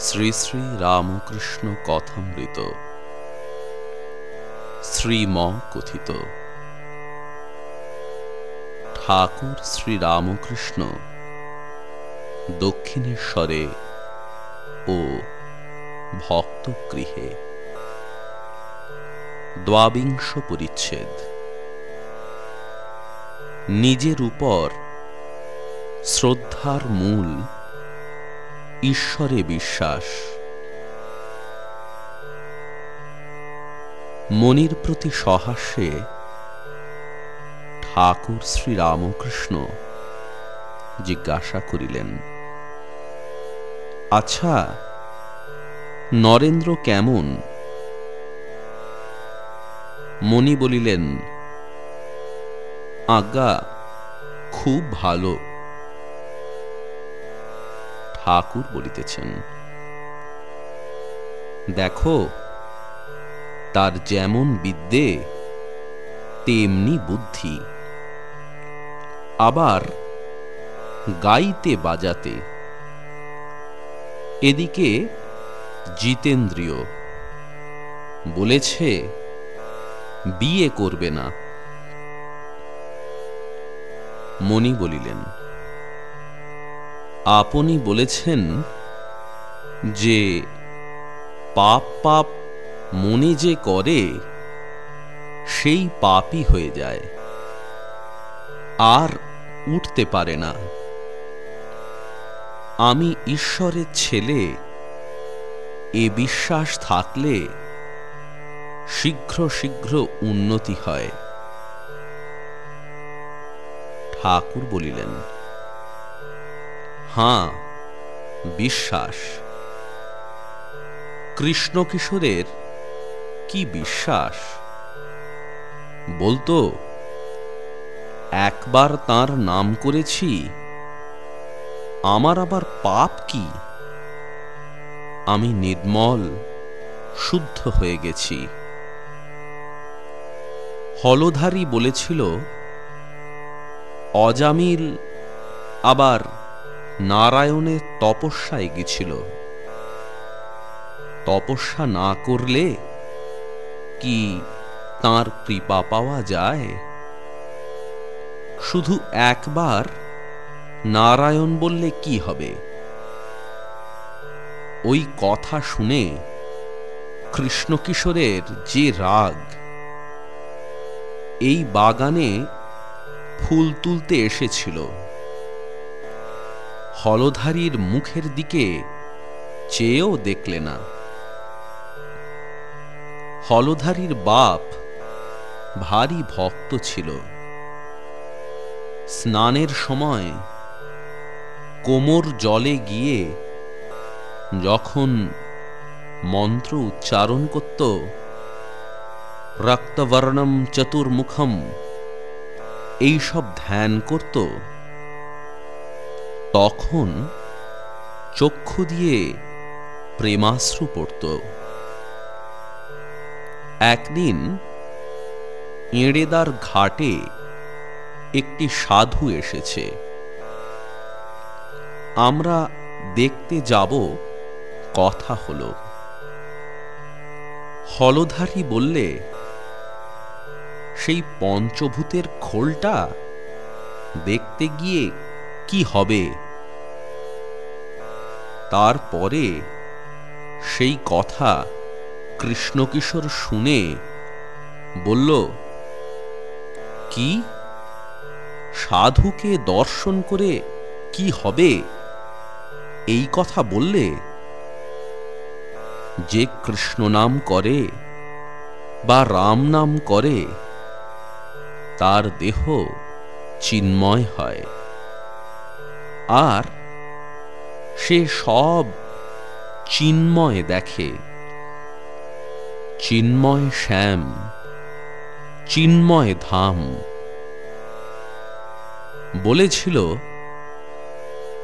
শ্রী শ্রী রামকৃষ্ণ কথামৃত। শ্রীম কথিত ঠাকুর শ্রী রামকৃষ্ণ, দক্ষিণেশ্বরে ও ভক্তগৃহে। দ্বাবিংশ পরিচ্ছেদ। নিজের উপর শ্রদ্ধার মূল ঈশ্বরে বিশ্বাস। মনির প্রতি সহাস্যে ঠাকুর শ্রী রামকৃষ্ণ জিজ্ঞাসা করিলেন আচ্ছা নরেন্দ্র কেমন? মণি বলিলেন, আজ্ঞা, খুব ভালো। ঠাকুর বলিতেছেন, দেখো, তার যেমন বিদ্যে, তেমনি বুদ্ধি। আবার গাইতে বাজাতে, এদিকে জিতেন্দ্রীয় বলেছে, বিয়ে করবে না। মণি বলিলেন আপনি বলেছেন যে পাপ পাপ মনে যে করে, সেই পাপই হয়ে যায়, আর উঠতে পারে না। আমি ঈশ্বরের ছেলে, এ বিশ্বাস থাকলে শীঘ্র শীঘ্র উন্নতি হয়। ঠাকুর বলিলেন হাঁ বিশ্বাস। কৃষ্ণ কিশোরের কি বিশ্বাস? বলতো, একবার তার নাম করেছি, আমার আবার পাপ কি? আমি নির্মল, শুদ্ধ হয়ে গেছি। হলধারী বলেছিল, অজামিল আবার নারায়ণের তপস্যা গেছিল তপস্যা না করলে কি তার কৃপা পাওয়া যায়? শুধু একবার নারায়ণ বললে কি হবে? ওই কথা শুনে কৃষ্ণকিশোরের যে রাগ, এই বাগানে ফুল তুলতে এসেছিল। হলধারীর মুখের দিকে চেয়েও দেখলে না। হলধারীর বাপ ভারী ভক্ত ছিল। স্নানের সময় কোমর জলে গিয়ে যখন মন্ত্র উচ্চারণ করত, রক্তবর্ণম চতুর্মুখম, এইসব ধ্যান করত তখন চক্ষু দিয়ে প্রেমাশ্রু পড়ত। একদিন এঁড়েদার ঘাটে একটি সাধু এসেছে। আমরা দেখতে যাব, কথা হল। হলধারী বললে, সেই পঞ্চভূতের খোলটা দেখতে গিয়ে কি হবে? তারপরে সেই কথা কৃষ্ণকিশোর শুনে বলল, কি? সাধুকে দর্শন করে কি হবে? এই কথা বললে যে কৃষ্ণ নাম করে বা রাম নাম করে, তার দেহ চিন্ময় হয়। আর সে সব চিন্ময় দেখে। চিন্ময় শ্যাম, চিন্ময় ধাম। বলেছিল,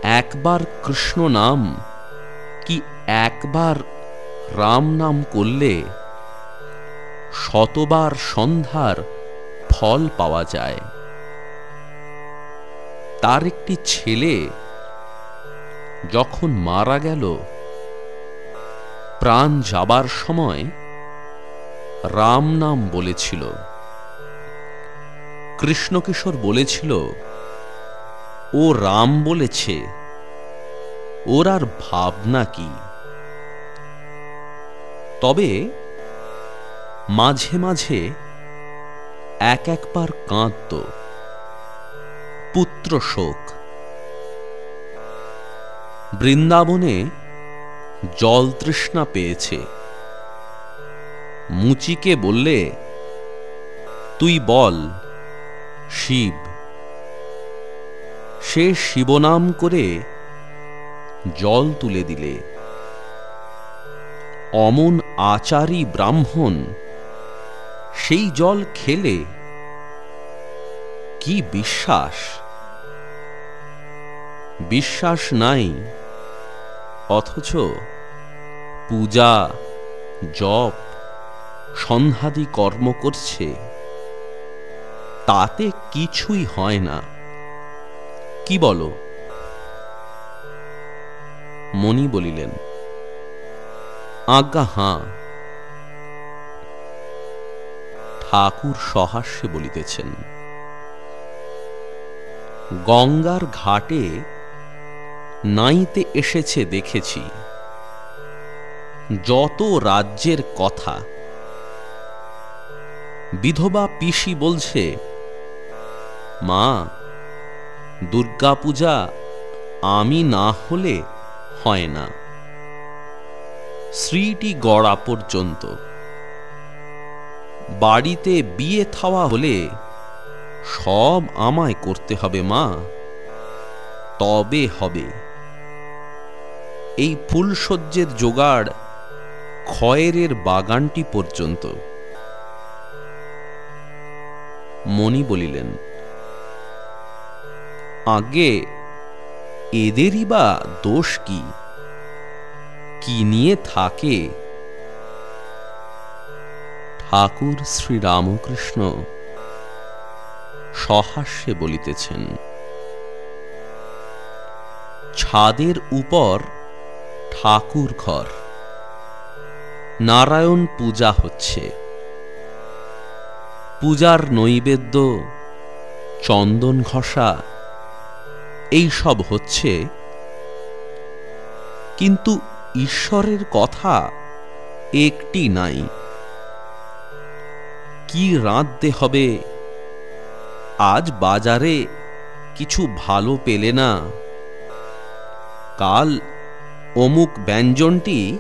একবার কৃষ্ণ নাম কি একবার রাম নাম করলে শতবার সন্ধ্যার ফল পাওয়া যায়? তার একটি ছেলে যখন মারা গেল, প্রাণ যাবার সময় রাম নাম বলেছিল। কৃষ্ণকিশোর বলেছিল, ও রাম বলেছে, ওর আর ভাবনা কি? তবে মাঝে মাঝে এক একবার কাঁদত। পুত্র শোক বৃন্দাবনে জল তৃষ্ণা পেয়েছে। মুচিকে বললে, তুই বল, শিব। সে শিবনাম করে জল তুলে দিলে। অমন আচারী ব্রাহ্মণ সেই জল খেলে কি বিশ্বাস? বিশ্বাস নাই, অথচ পূজা, জপ সন্ধ্যাদি কর্ম করছে, তাতে কিছুই হয় না। কি বলো? মণি বলিলেন, আজ্ঞা হাঁ। ঠাকুর সহাস্যে বলিতেছেন, গঙ্গার ঘাটে নাইতে এসেছে দেখেছি। যত রাজ্যের কথা। বিধবা পিসি বলছে, মা, দুর্গাপূজা আমি না হলে হয় না। শ্রীটি গড়া পর্যন্ত। বাড়িতে বিয়ে থাওয়া হলে সব আমায় করতে হবে মা। তবে হবে। এই ফুলসজ্জের জোগাড় খয়েরের বাগানটি পর্যন্ত। মণি বলিলেন, আগে এদেরই বা দোষ কি? কি নিয়ে থাকে? ঠাকুর শ্রীরামকৃষ্ণ সহাস্যে বলিতেছেন, ছাদের উপর ঠাকুর ঘর। নারায়ণ পূজা হচ্ছে। পূজার নৈবেদ্য, চন্দন ঘষা এই সব হচ্ছে। কিন্তু ঈশ্বরের কথা একটি নাই। কি রাঁধতে হবে? আজ বাজারে কিছু ভালো পেলে না। কাল অমুক ব্যঞ্জনটি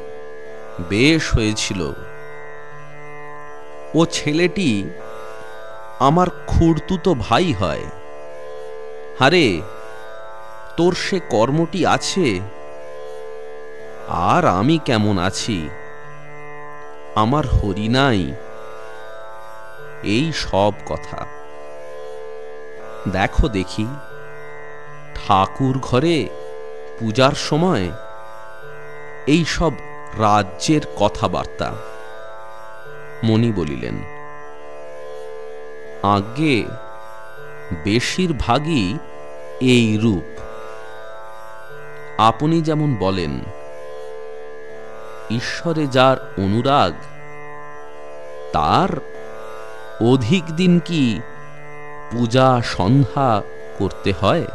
বেশ হয়েছিল। ও ছেলেটি আমার খুড়তুতো ভাই হয়। হারে তোর সে কর্মটি আছে? আর আমি কেমন আছি? আমার হরি নাই। এই সব কথা। দেখো দেখি, ঠাকুর ঘরে পূজার সময় এই সব রাজ্যের কথাবার্তা। মণি বলিলেন আগে বেশিরভাগই এই রূপ। আপনি যেমন বলেন, ঈশ্বরে যার অনুরাগ, তার অধিক দিন কি পূজা সন্ধ্যা করতে হয়?